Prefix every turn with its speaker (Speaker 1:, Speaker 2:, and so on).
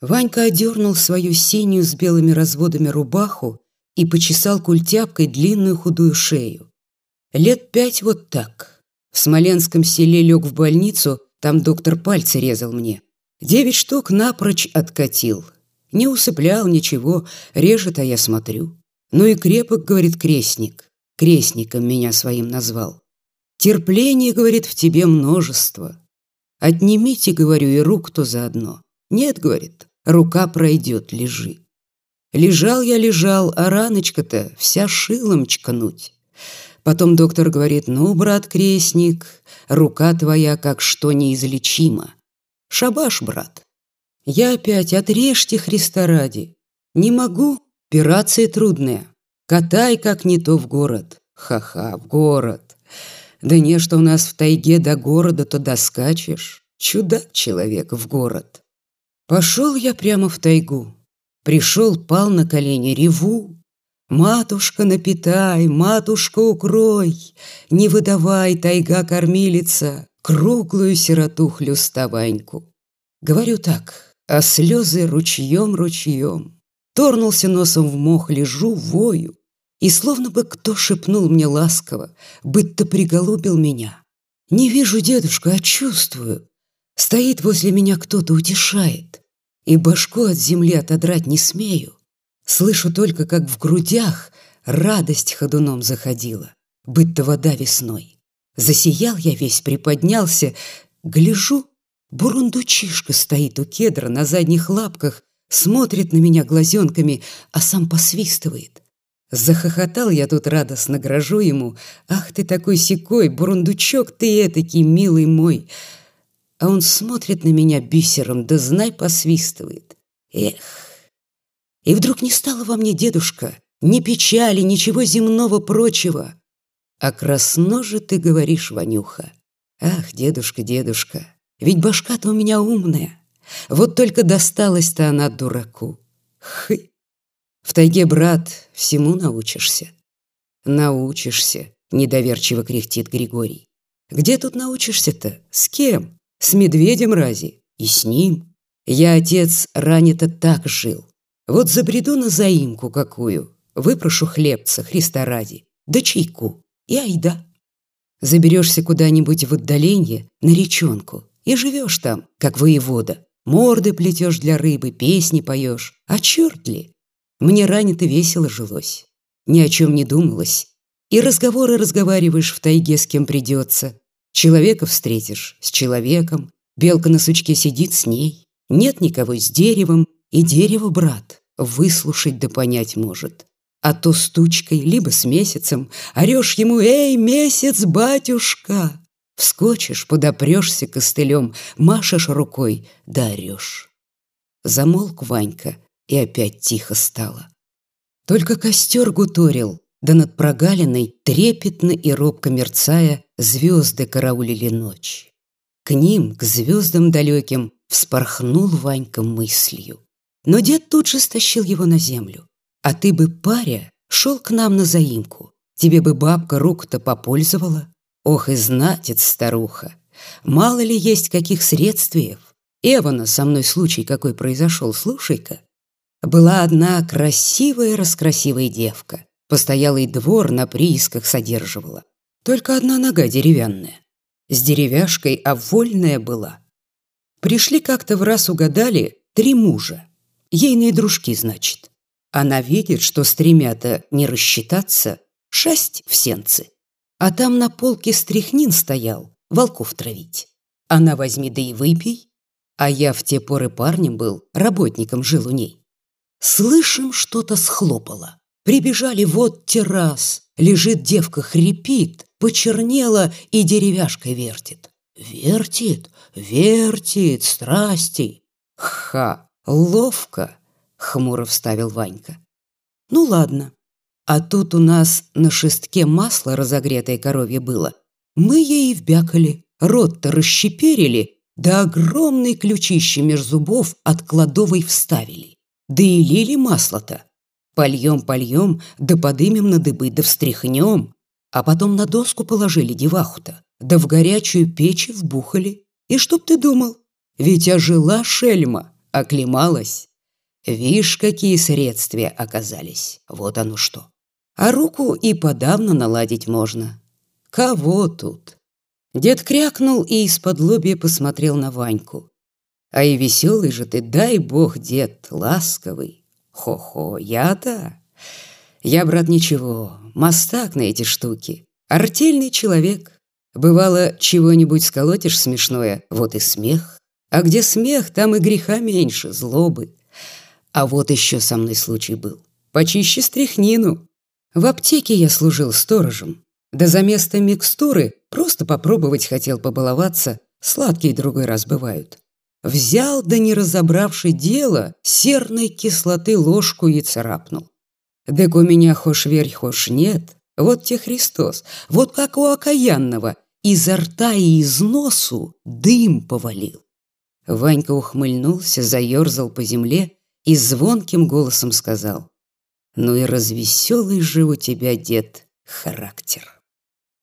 Speaker 1: Ванька одернул свою синюю с белыми разводами рубаху и почесал культяпкой длинную худую шею. Лет пять вот так. В Смоленском селе лег в больницу, там доктор пальцы резал мне. Девять штук напрочь откатил. Не усыплял ничего, режет, а я смотрю. Ну и крепок, говорит крестник. Крестником меня своим назвал. Терпление, говорит, в тебе множество. Отнимите, говорю, и рук-то заодно. Нет, говорит, рука пройдет, лежи. Лежал я, лежал, а раночка-то вся шилом чкануть. Потом доктор говорит, ну, брат-крестник, рука твоя как что неизлечимо. Шабаш, брат. Я опять, отрежьте Христа ради. Не могу, операция трудная. Катай как не то в город. Ха-ха, в город. Да не, что у нас в тайге до города, то доскачешь. Чудак человек в город. Пошел я прямо в тайгу. Пришел, пал на колени, реву. Матушка, напитай, матушка, укрой, Не выдавай, тайга кормилица, Круглую сироту хлюста Ваньку. Говорю так, а слезы ручьем-ручьем. Торнулся носом в мох, лежу, вою. И словно бы кто шепнул мне ласково, Быть-то приголубил меня. Не вижу дедушка, а чувствую. Стоит возле меня кто-то, утешает. И башку от земли отодрать не смею. Слышу только, как в грудях радость ходуном заходила, быть-то вода весной. Засиял я весь, приподнялся, гляжу, бурундучишка стоит у кедра на задних лапках, смотрит на меня глазенками, а сам посвистывает. Захохотал я тут радостно, грожу ему. «Ах ты такой секой, бурундучок ты этакий, милый мой!» А он смотрит на меня бисером, да знай посвистывает. Эх! И вдруг не стало во мне, дедушка, ни печали, ничего земного прочего. А красно же ты говоришь, Ванюха. Ах, дедушка, дедушка, ведь башка-то у меня умная. Вот только досталась-то она дураку. Хы! В тайге, брат, всему научишься. Научишься, недоверчиво кряхтит Григорий. Где тут научишься-то? С кем? С медведем рази? И с ним? Я, отец, ранее-то так жил. Вот забреду на заимку какую, выпрошу хлебца, Христа ради, да чайку, и айда. Заберешься куда-нибудь в отдаленье, на речонку, и живешь там, как воевода. Морды плетешь для рыбы, песни поешь. А черт ли? Мне ранито весело жилось. Ни о чем не думалось. И разговоры разговариваешь в тайге, с кем придется. Человека встретишь с человеком. Белка на сучке сидит с ней. Нет никого с деревом, и дерево, брат, выслушать да понять может. А то с тучкой, либо с месяцем, орешь ему «Эй, месяц, батюшка!» Вскочишь, подопрешься костылем, машешь рукой, да орешь. Замолк Ванька, и опять тихо стало. Только костер гуторил, да над прогалиной, трепетно и робко мерцая, звезды караулили ночь. К ним, к звездам далеким, вспорхнул Ванька мыслью. Но дед тут же стащил его на землю. А ты бы, паря, шел к нам на заимку. Тебе бы бабка руку-то попользовала. Ох и знатец старуха. Мало ли есть каких средствиев. Эвана, со мной случай какой произошел, слушай-ка. Была одна красивая-раскрасивая девка. Постоялый двор на приисках содерживала. Только одна нога деревянная. С деревяшкой, а вольная была. Пришли как-то в раз угадали три мужа. Ейные дружки, значит. Она видит, что стремята не рассчитаться, шасть в сенцы. А там на полке стряхнин стоял, волков травить. Она возьми да и выпей. А я в те поры парнем был, работником жил у ней. Слышим, что-то схлопало. Прибежали вот террас. Лежит девка, хрипит, почернела и деревяшкой вертит. Вертит, вертит, страсти. Ха! «Ловко», — хмуро вставил Ванька. «Ну ладно. А тут у нас на шестке масло разогретое коровье было. Мы ей вбякали, рот-то расщеперили, да огромные ключище меж зубов от кладовой вставили. Да и лили масло-то. Польем-польем, да подымем на дыбы, да встряхнем. А потом на доску положили деваху-то, да в горячую печь вбухали. И чтоб ты думал, ведь ожила шельма, оклемалась. Вишь, какие средствия оказались. Вот оно что. А руку и подавно наладить можно. Кого тут? Дед крякнул и из-под лобья посмотрел на Ваньку. А и веселый же ты, дай бог, дед, ласковый. Хо-хо, я-то? Я, брат, ничего, мастак на эти штуки. Артельный человек. Бывало, чего-нибудь сколотишь смешное, вот и смех. А где смех, там и греха меньше, злобы. А вот еще со мной случай был. Почище стряхнину. В аптеке я служил сторожем. Да за место микстуры просто попробовать хотел побаловаться, сладкие другой раз бывают. Взял, да не разобравший дело, серной кислоты ложку и царапнул. Дык у меня хошь верь, хошь нет, вот те Христос, вот как у окаянного, изо рта и из носу дым повалил. Ванька ухмыльнулся, заерзал по земле и звонким голосом сказал, «Ну и развеселый же у тебя, дед, характер».